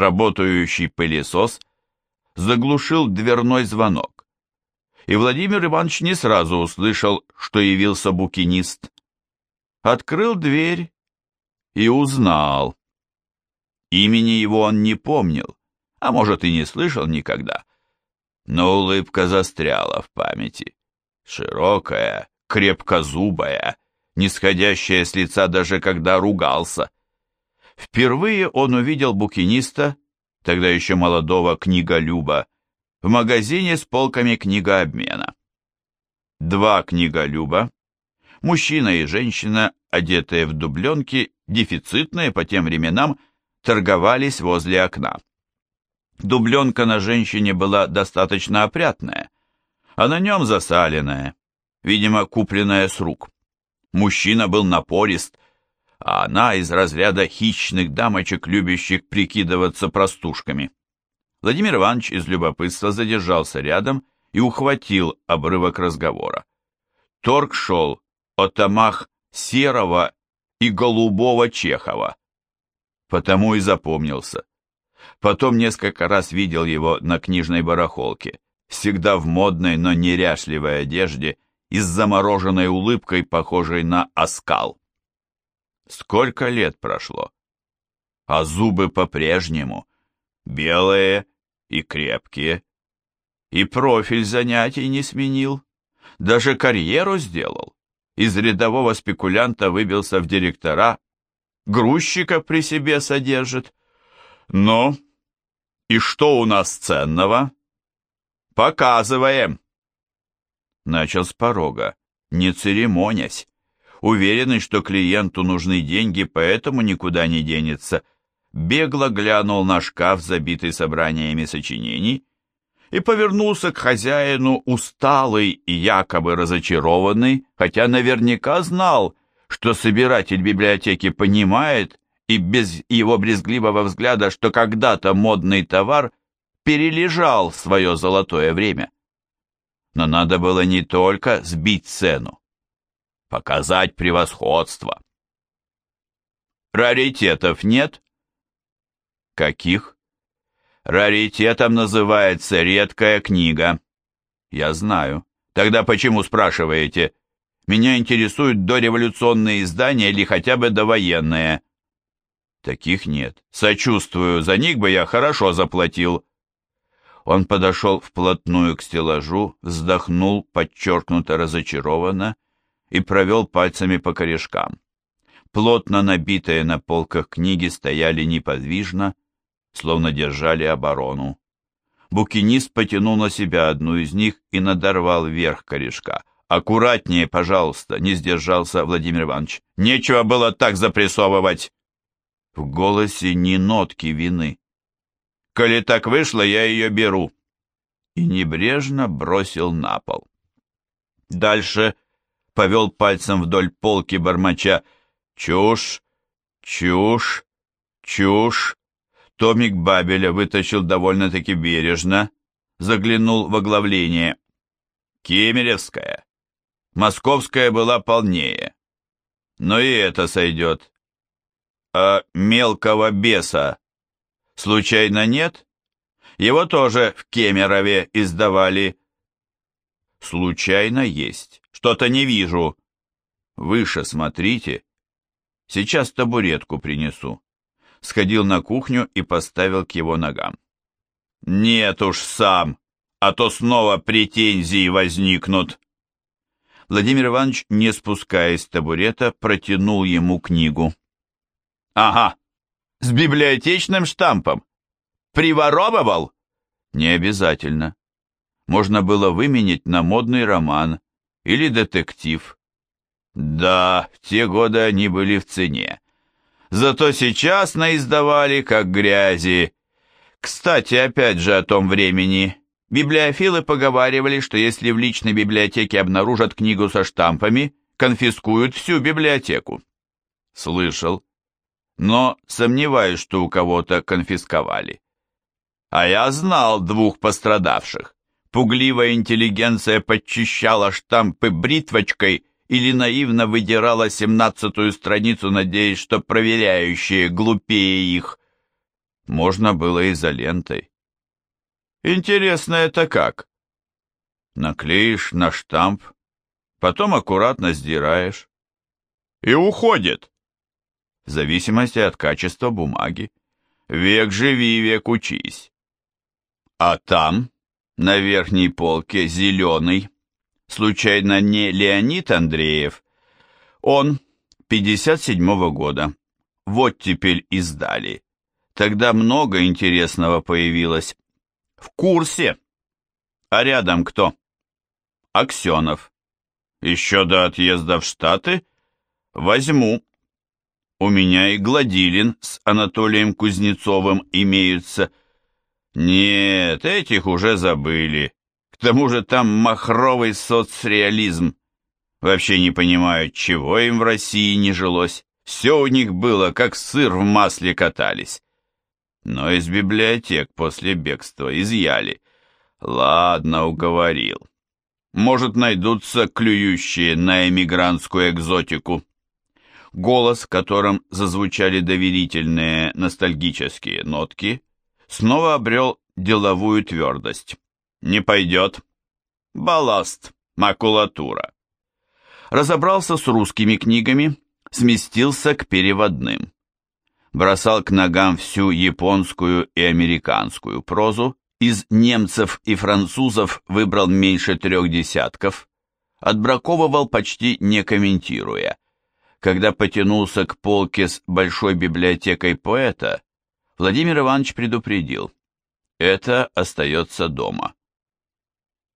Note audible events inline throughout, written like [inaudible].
работающий пылесос заглушил дверной звонок, и Владимир Иванович не сразу услышал, что явился букинист. Открыл дверь и узнал. Имени его он не помнил, а может и не слышал никогда, но улыбка застряла в памяти. Широкая, крепкозубая, нисходящая с лица даже когда ругался. Впервые он увидел букиниста, тогда еще молодого книголюба, в магазине с полками книгообмена. Два книголюба, мужчина и женщина, одетые в дубленки, дефицитные по тем временам, торговались возле окна. Дубленка на женщине была достаточно опрятная, а на нем засаленная, видимо, купленная с рук. Мужчина был напорист, а она из разряда хищных дамочек, любящих прикидываться простушками. Владимир Иванович из любопытства задержался рядом и ухватил обрывок разговора. Торг шел о томах серого и голубого Чехова. Потому и запомнился. Потом несколько раз видел его на книжной барахолке, всегда в модной, но неряшливой одежде и с замороженной улыбкой, похожей на оскал. Сколько лет прошло? А зубы по-прежнему белые и крепкие. И профиль занятий не сменил, даже карьеру сделал. Из рядового спекулянта выбился в директора, грузчика при себе содержит. Ну, и что у нас ценного? Показываем. Начал с порога, не церемонясь уверенный, что клиенту нужны деньги, поэтому никуда не денется, бегло глянул на шкаф, забитый собраниями сочинений, и повернулся к хозяину усталый и якобы разочарованный, хотя наверняка знал, что собиратель библиотеки понимает и без его брезгливого взгляда, что когда-то модный товар перележал свое золотое время. Но надо было не только сбить цену, показать превосходство. Раритетов нет? Каких? Раритетом называется редкая книга. Я знаю. Тогда почему спрашиваете? Меня интересуют дореволюционные издания или хотя бы довоенные. Таких нет. Сочувствую, за них бы я хорошо заплатил. Он подошел вплотную к стеллажу, вздохнул подчеркнуто разочарованно и провел пальцами по корешкам. Плотно набитые на полках книги стояли неподвижно, словно держали оборону. Букинист потянул на себя одну из них и надорвал вверх корешка. «Аккуратнее, пожалуйста!» — не сдержался Владимир Иванович. «Нечего было так запрессовывать!» В голосе ни нотки вины. «Коли так вышло, я ее беру!» И небрежно бросил на пол. Дальше повел пальцем вдоль полки бормоча «Чушь! Чушь! Чушь!» Томик Бабеля вытащил довольно-таки бережно, заглянул в оглавление. «Кемеревская. Московская была полнее. Но и это сойдет. А мелкого беса случайно нет? Его тоже в Кемерове издавали». «Случайно есть». Что-то не вижу. Выше смотрите. Сейчас табуретку принесу. Сходил на кухню и поставил к его ногам. Нет уж сам, а то снова претензии возникнут. Владимир Иванович, не спускаясь с табурета, протянул ему книгу. Ага, с библиотечным штампом. Приворовывал? Не обязательно. Можно было выменить на модный роман или детектив. Да, в те годы они были в цене. Зато сейчас наиздавали как грязи. Кстати, опять же о том времени. Библиофилы поговаривали, что если в личной библиотеке обнаружат книгу со штампами, конфискуют всю библиотеку. Слышал. Но сомневаюсь, что у кого-то конфисковали. А я знал двух пострадавших. Пугливая интеллигенция подчищала штампы бритвочкой или наивно выдирала семнадцатую страницу, надеясь, что проверяющие глупее их. Можно было изолентой. Интересно это как? Наклеишь на штамп, потом аккуратно сдираешь. И уходит. В зависимости от качества бумаги. Век живи, век учись. А там, на верхней полке, зеленый, случайно не Леонид Андреев, он 57-го года. Вот теперь издали. Тогда много интересного появилось. В курсе. А рядом кто? Аксенов. Еще до отъезда в Штаты? Возьму. У меня и Гладилин с Анатолием Кузнецовым имеются. Нет, этих уже забыли. К тому же там махровый соцреализм. Вообще не понимаю, чего им в России не жилось. Все у них было, как сыр в масле катались. Но из библиотек после бегства изъяли. Ладно, уговорил. Может, найдутся клюющие на эмигрантскую экзотику. Голос, которым зазвучали доверительные ностальгические нотки, снова обрел деловую твердость. Не пойдет. Балласт, макулатура разобрался с русскими книгами, сместился к переводным. Бросал к ногам всю японскую и американскую прозу, из немцев и французов выбрал меньше трех десятков, отбраковывал почти не комментируя. Когда потянулся к полке с большой библиотекой поэта, Владимир Иванович предупредил, это остается дома.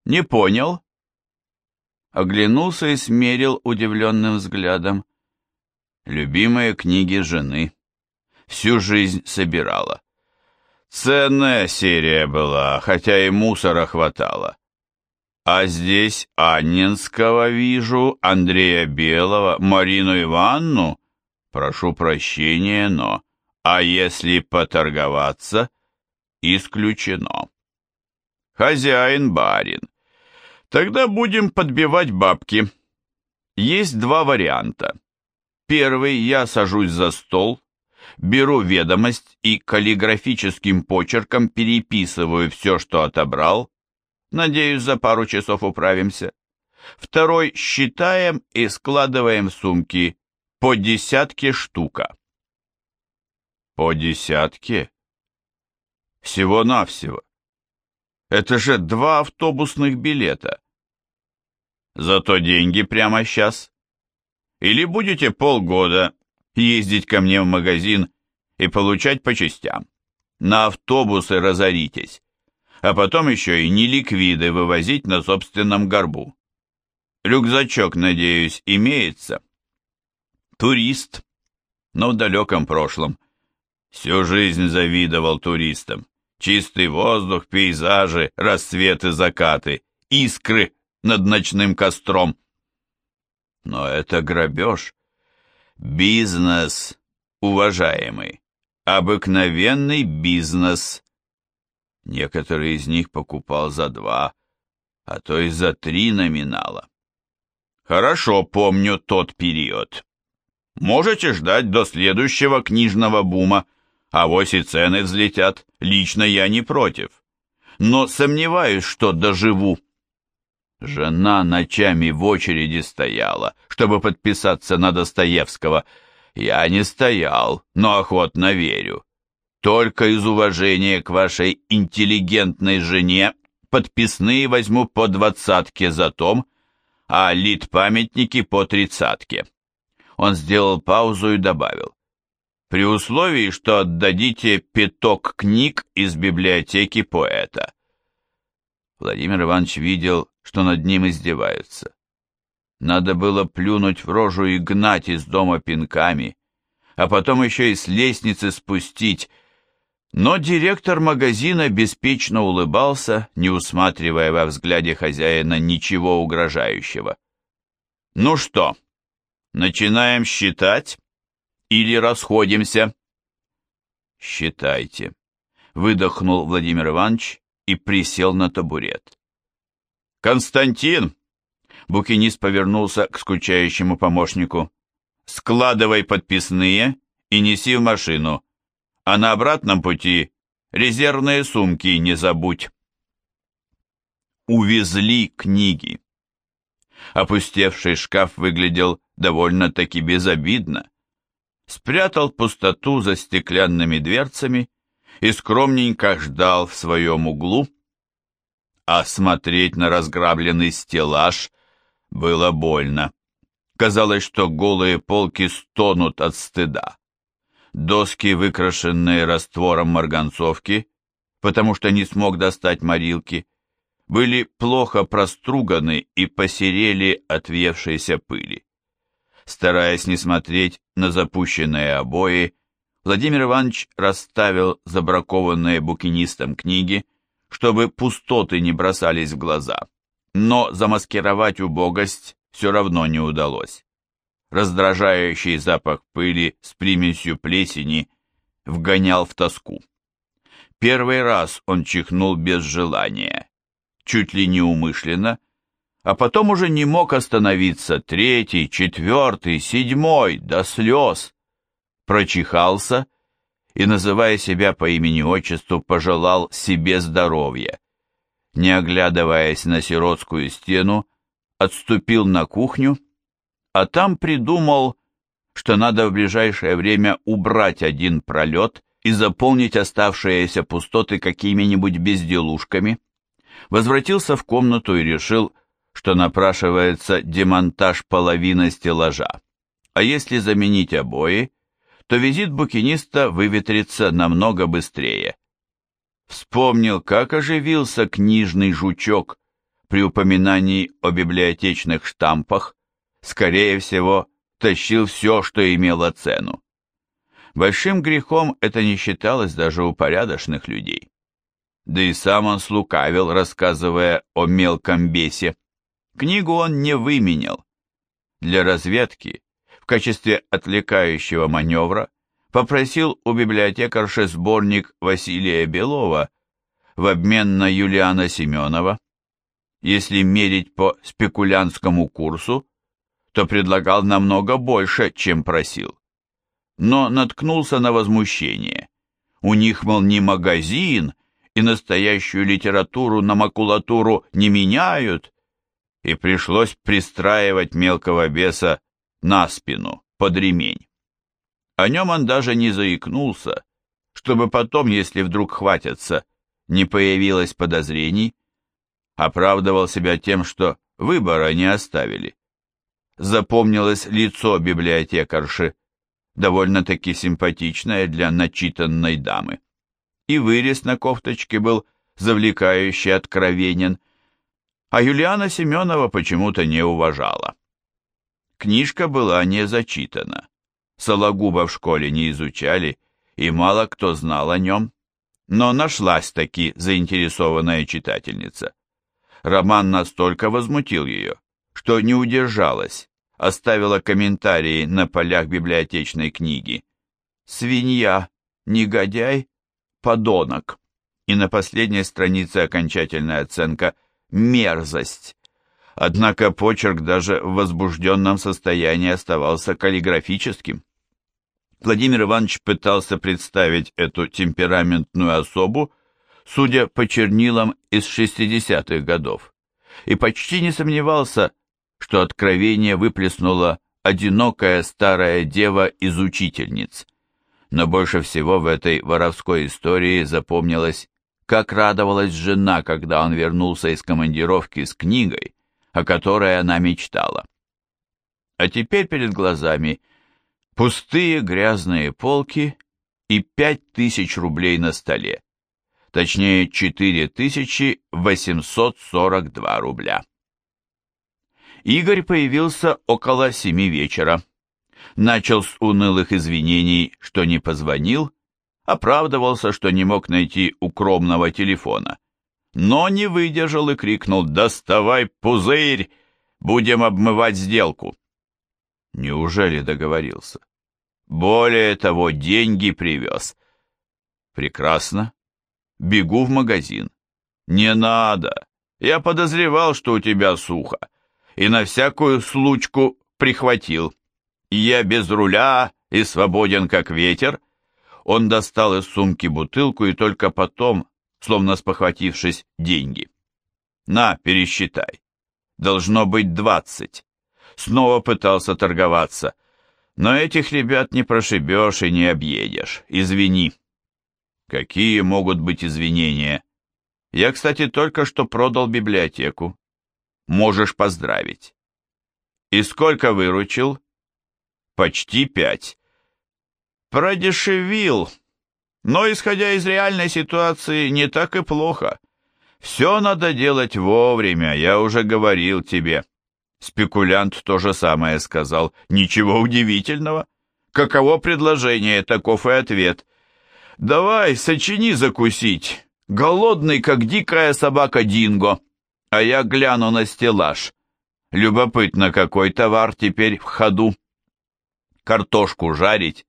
«Не понял?» оглянулся и смерил удивленным взглядом. Любимые книги жены. Всю жизнь собирала. Ценная серия была, хотя и мусора хватало. А здесь Анненского вижу, Андрея Белого, Марину Ивановну. Прошу прощения, но... А если поторговаться? Исключено. Хозяин-барин. Тогда будем подбивать бабки. Есть два варианта. Первый, я сажусь за стол, беру ведомость и каллиграфическим почерком переписываю все, что отобрал. Надеюсь, за пару часов управимся. Второй, считаем и складываем в сумки по десятке штука. По десятке? Всего-навсего. Это же два автобусных билета. Зато деньги прямо сейчас. Или будете полгода ездить ко мне в магазин и получать по частям. На автобусы разоритесь, а потом еще и неликвиды вывозить на собственном горбу. Рюкзачок, надеюсь, имеется. Турист, но в далеком прошлом. Всю жизнь завидовал туристам. Чистый воздух, пейзажи, рассветы, закаты, искры над ночным костром. Но это грабеж. Бизнес, уважаемый. Обыкновенный бизнес. Некоторые из них покупал за два, а то и за три номинала. Хорошо помню тот период. Можете ждать до следующего книжного бума, а вось и цены взлетят. Лично я не против. Но сомневаюсь, что доживу. Жена ночами в очереди стояла, чтобы подписаться на Достоевского. Я не стоял, но охотно верю. Только из уважения к вашей интеллигентной жене подписные возьму по двадцатке за том, а лит-памятники по тридцатке. Он сделал паузу и добавил. При условии, что отдадите пяток книг из библиотеки поэта. Владимир Иванович видел, что над ним издеваются. Надо было плюнуть в рожу и гнать из дома пинками, а потом еще и с лестницы спустить. Но директор магазина беспечно улыбался, не усматривая во взгляде хозяина ничего угрожающего. «Ну что, начинаем считать или расходимся?» «Считайте», — выдохнул Владимир Иванович и присел на табурет. «Константин!» Букинист повернулся к скучающему помощнику. «Складывай подписные и неси в машину. А на обратном пути резервные сумки не забудь. Увезли книги. Опустевший шкаф выглядел довольно-таки безобидно. Спрятал пустоту за стеклянными дверцами и скромненько ждал в своем углу, а смотреть на разграбленный стеллаж было больно. Казалось, что голые полки стонут от стыда. Доски, выкрашенные раствором марганцовки, потому что не смог достать морилки, были плохо проструганы и посерели от въевшейся пыли. Стараясь не смотреть на запущенные обои, Владимир Иванович расставил забракованные букинистом книги, чтобы пустоты не бросались в глаза. Но замаскировать убогость все равно не удалось. Раздражающий запах пыли с примесью плесени вгонял в тоску. Первый раз он чихнул без желания, чуть ли не умышленно, а потом уже не мог остановиться, третий, четвертый, седьмой, до слез прочихался и, называя себя по имени-отчеству, пожелал себе здоровья. Не оглядываясь на сиротскую стену, отступил на кухню, а там придумал, что надо в ближайшее время убрать один пролет и заполнить оставшиеся пустоты какими-нибудь безделушками. Возвратился в комнату и решил, что напрашивается демонтаж половины стеллажа. А если заменить обои, то визит букиниста выветрится намного быстрее. Вспомнил, как оживился книжный жучок при упоминании о библиотечных штампах, скорее всего, тащил все, что имело цену. Большим грехом это не считалось даже у порядочных людей. Да и сам он слукавил, рассказывая о мелком бесе. Книгу он не выменял. Для разведки в качестве отвлекающего маневра попросил у библиотекарши сборник Василия Белова в обмен на Юлиана Семенова. Если мерить по спекулянтскому курсу, то предлагал намного больше, чем просил. Но наткнулся на возмущение. У них, мол, не магазин, и настоящую литературу на макулатуру не меняют, и пришлось пристраивать мелкого беса на спину, под ремень. О нем он даже не заикнулся, чтобы потом, если вдруг хватятся, не появилось подозрений, оправдывал себя тем, что выбора не оставили. Запомнилось лицо библиотекарши, довольно-таки симпатичное для начитанной дамы. И вырез на кофточке был завлекающий откровенен, а Юлиана Семенова почему-то не уважала. Книжка была не зачитана. Сологуба в школе не изучали, и мало кто знал о нем. Но нашлась таки заинтересованная читательница. Роман настолько возмутил ее, что не удержалась, оставила комментарии на полях библиотечной книги. «Свинья, негодяй, подонок». И на последней странице окончательная оценка «мерзость». Однако почерк даже в возбужденном состоянии оставался каллиграфическим. Владимир Иванович пытался представить эту темпераментную особу, судя по чернилам из 60-х годов, и почти не сомневался, что откровение выплеснула одинокая старая дева из учительниц. Но больше всего в этой воровской истории запомнилось, как радовалась жена, когда он вернулся из командировки с книгой, о которой она мечтала. А теперь перед глазами пустые грязные полки и пять тысяч рублей на столе, точнее четыре тысячи восемьсот сорок два рубля. Игорь появился около семи вечера. Начал с унылых извинений, что не позвонил, оправдывался, что не мог найти укромного телефона но не выдержал и крикнул «Доставай пузырь! Будем обмывать сделку!» Неужели договорился? Более того, деньги привез. Прекрасно. Бегу в магазин. Не надо. Я подозревал, что у тебя сухо. И на всякую случку прихватил. Я без руля и свободен, как ветер. Он достал из сумки бутылку и только потом, словно спохватившись, деньги. «На, пересчитай. Должно быть двадцать». Снова пытался торговаться. «Но этих ребят не прошибешь и не объедешь. Извини». «Какие могут быть извинения?» «Я, кстати, только что продал библиотеку. Можешь поздравить». «И сколько выручил?» «Почти пять». «Продешевил», но, исходя из реальной ситуации, не так и плохо. Все надо делать вовремя, я уже говорил тебе. Спекулянт то же самое сказал. Ничего удивительного. Каково предложение, таков и ответ. Давай, сочини закусить. Голодный, как дикая собака Динго. А я гляну на стеллаж. Любопытно, какой товар теперь в ходу. Картошку жарить?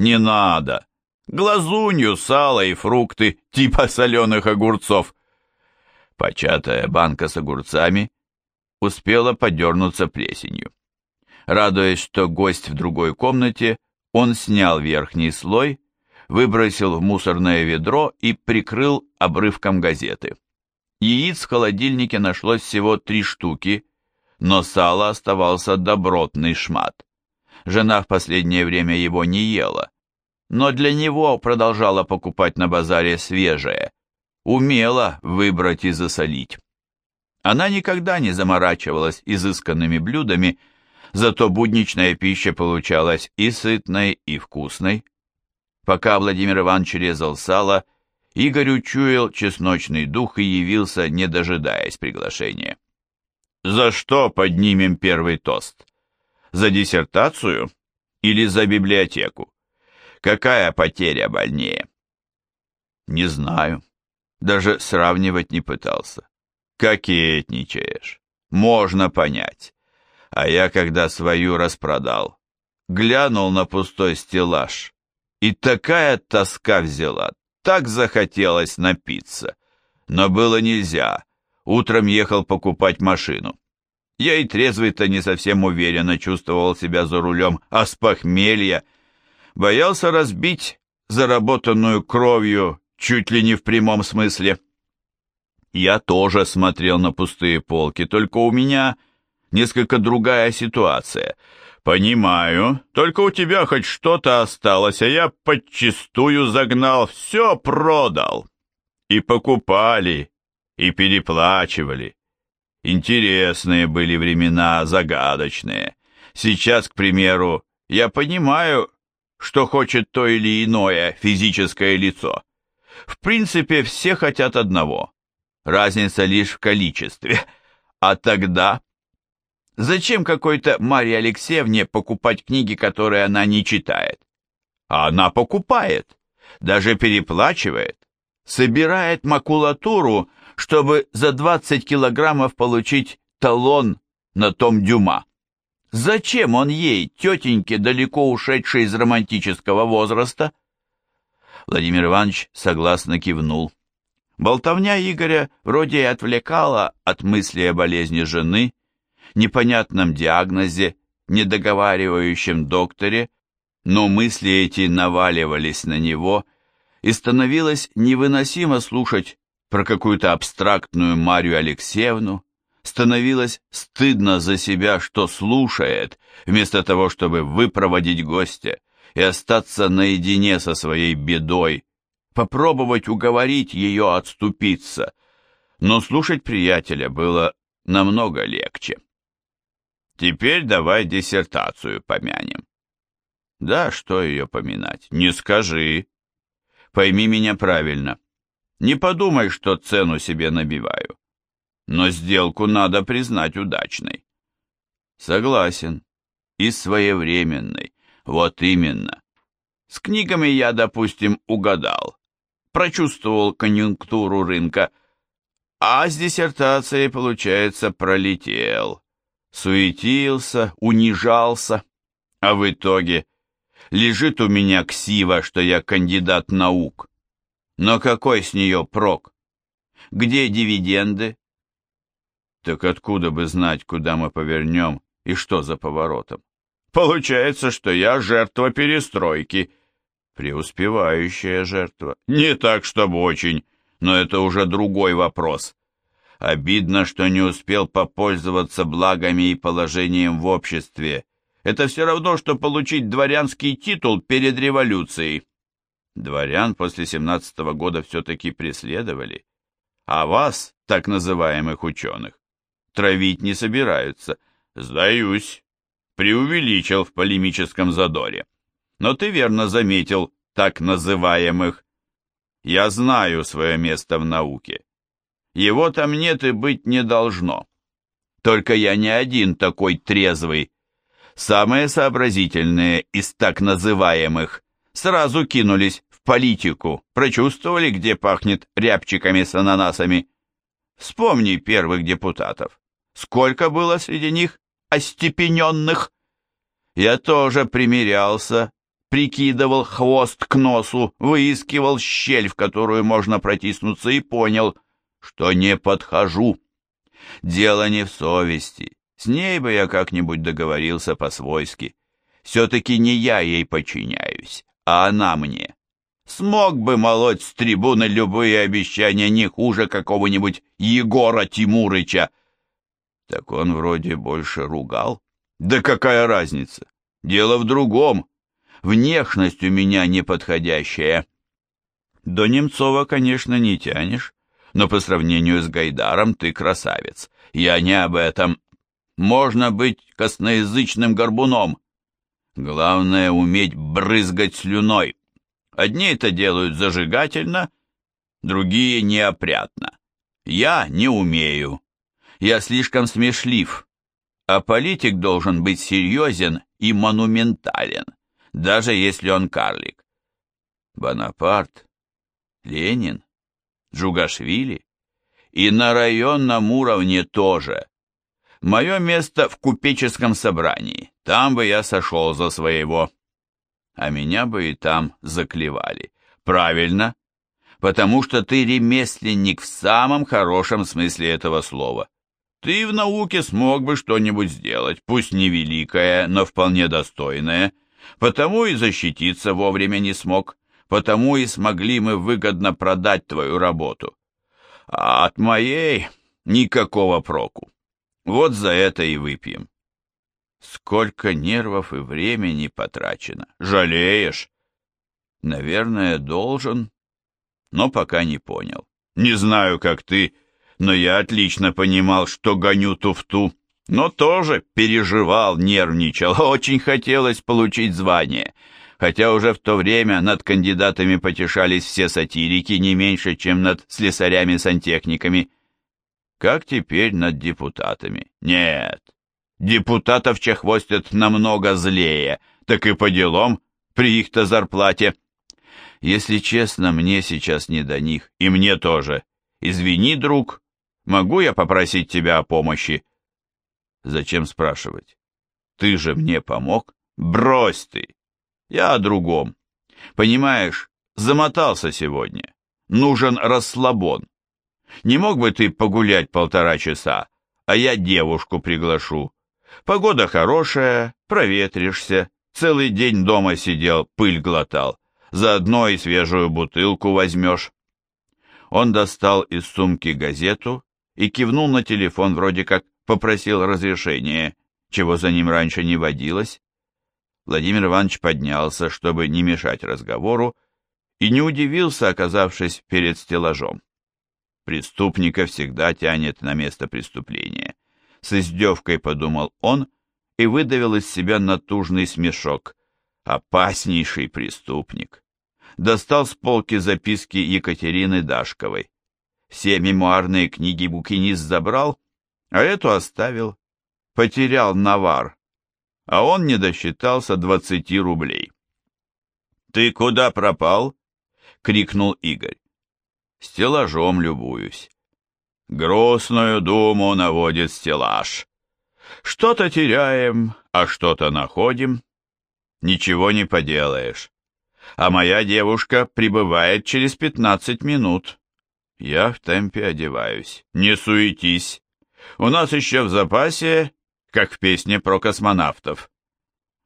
Не надо глазунью, сало и фрукты, типа соленых огурцов. Початая банка с огурцами успела подернуться плесенью. Радуясь, что гость в другой комнате, он снял верхний слой, выбросил в мусорное ведро и прикрыл обрывком газеты. Яиц в холодильнике нашлось всего три штуки, но сало оставался добротный шмат. Жена в последнее время его не ела, но для него продолжала покупать на базаре свежее, умела выбрать и засолить. Она никогда не заморачивалась изысканными блюдами, зато будничная пища получалась и сытной, и вкусной. Пока Владимир Иванович резал сало, Игорь учуял чесночный дух и явился, не дожидаясь приглашения. «За что поднимем первый тост? За диссертацию или за библиотеку?» Какая потеря больнее? Не знаю. Даже сравнивать не пытался. Кокетничаешь. Можно понять. А я, когда свою распродал, глянул на пустой стеллаж, и такая тоска взяла, так захотелось напиться. Но было нельзя. Утром ехал покупать машину. Я и трезвый-то не совсем уверенно чувствовал себя за рулем, а с похмелья – боялся разбить заработанную кровью чуть ли не в прямом смысле. Я тоже смотрел на пустые полки, только у меня несколько другая ситуация. Понимаю, только у тебя хоть что-то осталось, а я подчистую загнал, все продал. И покупали, и переплачивали. Интересные были времена, загадочные. Сейчас, к примеру, я понимаю, что хочет то или иное физическое лицо. В принципе, все хотят одного. Разница лишь в количестве. А тогда... Зачем какой-то Марье Алексеевне покупать книги, которые она не читает? А она покупает, даже переплачивает, собирает макулатуру, чтобы за 20 килограммов получить талон на том Дюма. Зачем он ей, тетеньке, далеко ушедшей из романтического возраста? Владимир Иванович согласно кивнул. Болтовня Игоря вроде и отвлекала от мысли о болезни жены, непонятном диагнозе, недоговаривающем докторе, но мысли эти наваливались на него, и становилось невыносимо слушать про какую-то абстрактную Марию Алексеевну, становилось стыдно за себя, что слушает, вместо того, чтобы выпроводить гостя и остаться наедине со своей бедой, попробовать уговорить ее отступиться. Но слушать приятеля было намного легче. Теперь давай диссертацию помянем. Да, что ее поминать? Не скажи. Пойми меня правильно. Не подумай, что цену себе набиваю но сделку надо признать удачной. Согласен. И своевременной. Вот именно. С книгами я, допустим, угадал. Прочувствовал конъюнктуру рынка. А с диссертацией, получается, пролетел. Суетился, унижался. А в итоге лежит у меня ксива, что я кандидат наук. Но какой с нее прок? Где дивиденды? Так откуда бы знать, куда мы повернем и что за поворотом? Получается, что я жертва перестройки. Преуспевающая жертва. Не так, чтобы очень, но это уже другой вопрос. Обидно, что не успел попользоваться благами и положением в обществе. Это все равно, что получить дворянский титул перед революцией. Дворян после семнадцатого года все-таки преследовали. А вас, так называемых ученых, травить не собираются. Сдаюсь. Преувеличил в полемическом задоре. Но ты верно заметил так называемых. Я знаю свое место в науке. Его там нет и быть не должно. Только я не один такой трезвый. Самые сообразительные из так называемых сразу кинулись в политику, прочувствовали, где пахнет рябчиками с ананасами. Вспомни первых депутатов. Сколько было среди них остепененных? Я тоже примерялся, прикидывал хвост к носу, выискивал щель, в которую можно протиснуться, и понял, что не подхожу. Дело не в совести. С ней бы я как-нибудь договорился по-свойски. Все-таки не я ей подчиняюсь, а она мне. Смог бы молоть с трибуны любые обещания не хуже какого-нибудь Егора Тимурыча. Так он вроде больше ругал. Да какая разница? Дело в другом. Внешность у меня неподходящая. До Немцова, конечно, не тянешь, но по сравнению с Гайдаром ты красавец. Я не об этом. Можно быть косноязычным горбуном. Главное уметь брызгать слюной. Одни это делают зажигательно, другие неопрятно. Я не умею. Я слишком смешлив. А политик должен быть серьезен и монументален, даже если он карлик. Бонапарт, Ленин, Джугашвили и на районном уровне тоже. Мое место в купеческом собрании, там бы я сошел за своего а меня бы и там заклевали. Правильно, потому что ты ремесленник в самом хорошем смысле этого слова. Ты в науке смог бы что-нибудь сделать, пусть не великое, но вполне достойное, потому и защититься вовремя не смог, потому и смогли мы выгодно продать твою работу. А от моей никакого проку. Вот за это и выпьем. Сколько нервов и времени потрачено. Жалеешь? Наверное, должен, но пока не понял. Не знаю, как ты, но я отлично понимал, что гоню туфту, но тоже переживал, нервничал. [laughs] Очень хотелось получить звание, хотя уже в то время над кандидатами потешались все сатирики не меньше, чем над слесарями-сантехниками. Как теперь над депутатами? Нет, Депутатов чехвостят намного злее, так и по делам, при их-то зарплате. Если честно, мне сейчас не до них, и мне тоже. Извини, друг, могу я попросить тебя о помощи? Зачем спрашивать? Ты же мне помог? Брось ты! Я о другом. Понимаешь, замотался сегодня. Нужен расслабон. Не мог бы ты погулять полтора часа, а я девушку приглашу. Погода хорошая, проветришься, целый день дома сидел, пыль глотал, заодно и свежую бутылку возьмешь. Он достал из сумки газету и кивнул на телефон, вроде как попросил разрешения, чего за ним раньше не водилось. Владимир Иванович поднялся, чтобы не мешать разговору, и не удивился, оказавшись перед стеллажом. Преступника всегда тянет на место преступления. С издевкой подумал он и выдавил из себя натужный смешок. Опаснейший преступник. Достал с полки записки Екатерины Дашковой. Все мемуарные книги букинист забрал, а эту оставил. Потерял навар, а он не досчитался двадцати рублей. «Ты куда пропал?» — крикнул Игорь. «Стеллажом любуюсь». Грустную думу наводит стеллаж. Что-то теряем, а что-то находим. Ничего не поделаешь. А моя девушка прибывает через пятнадцать минут. Я в темпе одеваюсь. Не суетись. У нас еще в запасе, как в песне про космонавтов.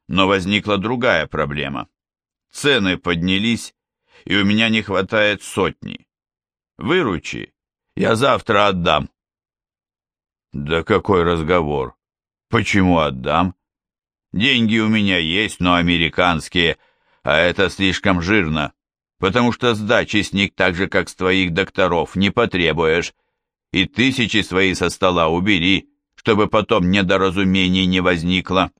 Но возникла другая проблема. цены поднялись, и у меня не хватает сотни. Выручи, я завтра отдам. Да какой разговор? Почему отдам? Деньги у меня есть, но американские, а это слишком жирно, потому что сдачи с них так же, как с твоих докторов, не потребуешь. И тысячи свои со стола убери, чтобы потом недоразумений не возникло.